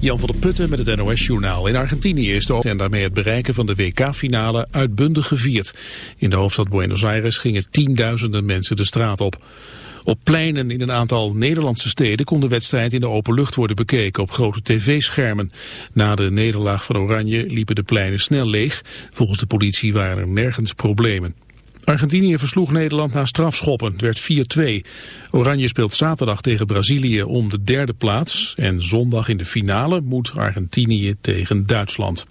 Jan van der Putten met het NOS-journaal. In Argentinië is de en daarmee het bereiken van de WK-finale uitbundig gevierd. In de hoofdstad Buenos Aires gingen tienduizenden mensen de straat op. Op pleinen in een aantal Nederlandse steden kon de wedstrijd in de open lucht worden bekeken op grote tv-schermen. Na de nederlaag van Oranje liepen de pleinen snel leeg. Volgens de politie waren er nergens problemen. Argentinië versloeg Nederland na strafschoppen. Het werd 4-2. Oranje speelt zaterdag tegen Brazilië om de derde plaats. En zondag in de finale moet Argentinië tegen Duitsland.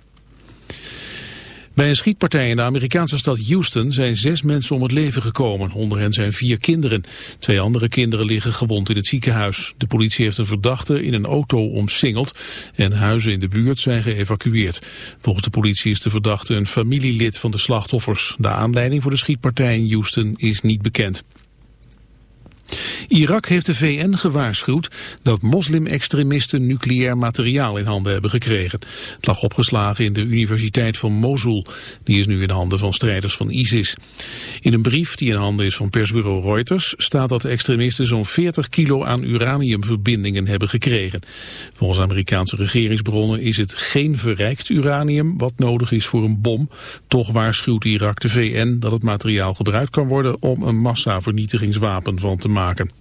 Bij een schietpartij in de Amerikaanse stad Houston zijn zes mensen om het leven gekomen. Onder hen zijn vier kinderen. Twee andere kinderen liggen gewond in het ziekenhuis. De politie heeft een verdachte in een auto omsingeld en huizen in de buurt zijn geëvacueerd. Volgens de politie is de verdachte een familielid van de slachtoffers. De aanleiding voor de schietpartij in Houston is niet bekend. Irak heeft de VN gewaarschuwd dat moslim-extremisten nucleair materiaal in handen hebben gekregen. Het lag opgeslagen in de Universiteit van Mosul. Die is nu in handen van strijders van ISIS. In een brief die in handen is van persbureau Reuters staat dat de extremisten zo'n 40 kilo aan uraniumverbindingen hebben gekregen. Volgens Amerikaanse regeringsbronnen is het geen verrijkt uranium wat nodig is voor een bom. Toch waarschuwt Irak de VN dat het materiaal gebruikt kan worden om een massavernietigingswapen van te maken maken.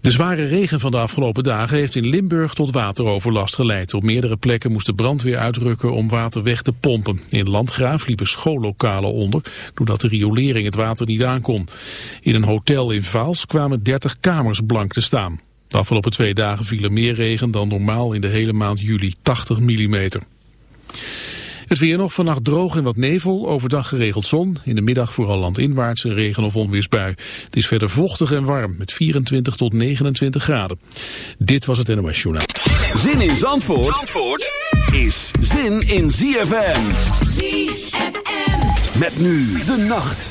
De zware regen van de afgelopen dagen heeft in Limburg tot wateroverlast geleid. Op meerdere plekken moest de brandweer uitrukken om water weg te pompen. In Landgraaf liepen schoollokalen onder, doordat de riolering het water niet aankon. In een hotel in Vaals kwamen 30 kamers blank te staan. De afgelopen twee dagen viel er meer regen dan normaal in de hele maand juli, 80 millimeter. Het weer nog vannacht droog en wat nevel, overdag geregeld zon. In de middag vooral landinwaarts een regen- of onweersbui. Het is verder vochtig en warm met 24 tot 29 graden. Dit was het NOS Journaal. Zin in Zandvoort, Zandvoort is zin in ZFM. ZFM. Met nu de nacht.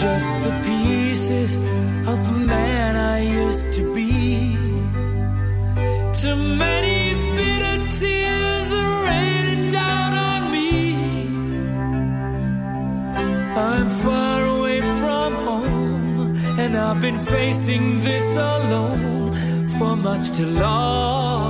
just the pieces of the man I used to be. Too many bitter tears are raining down on me. I'm far away from home, and I've been facing this alone for much too long.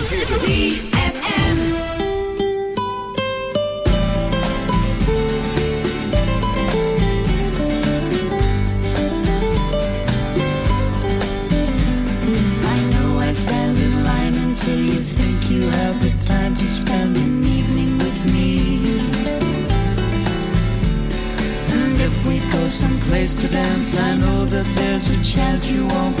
cause you won't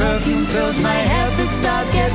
perfume fills my head, the stars get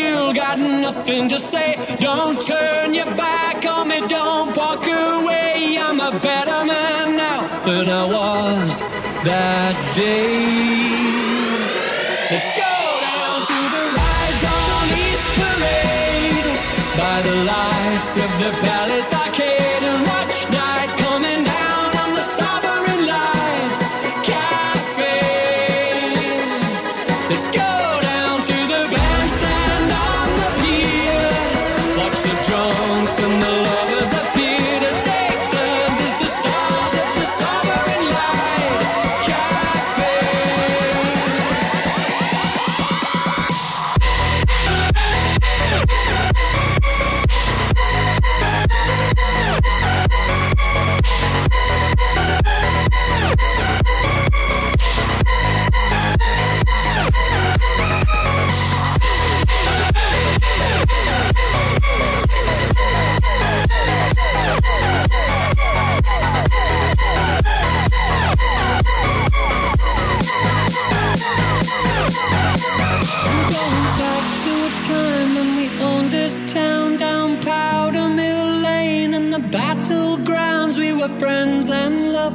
still got nothing to say. Don't turn your back on me, don't walk away. I'm a better man now than I was that day. Let's go! down to the past.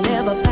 never